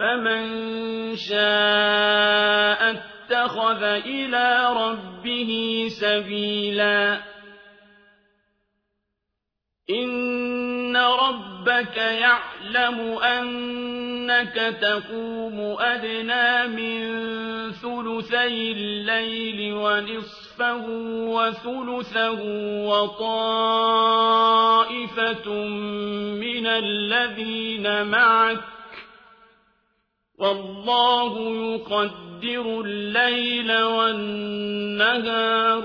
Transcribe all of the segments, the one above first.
فمن شاء اتخذ إلى ربه سبيلا إن ربك يعلم أنك تقوم أدنى من ثلثي الليل ونصفه وثلثه وطائفة من الذين معك والله يقدر الليل والنهار.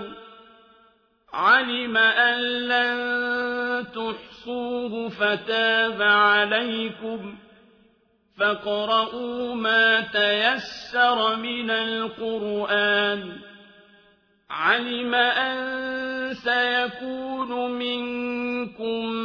علم أن لن تحصوه فتاب عليكم. فاقرؤوا ما تيسر من القرآن. علم أن سيكون منكم